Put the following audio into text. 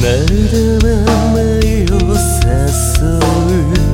나를 담아요 사솔 기니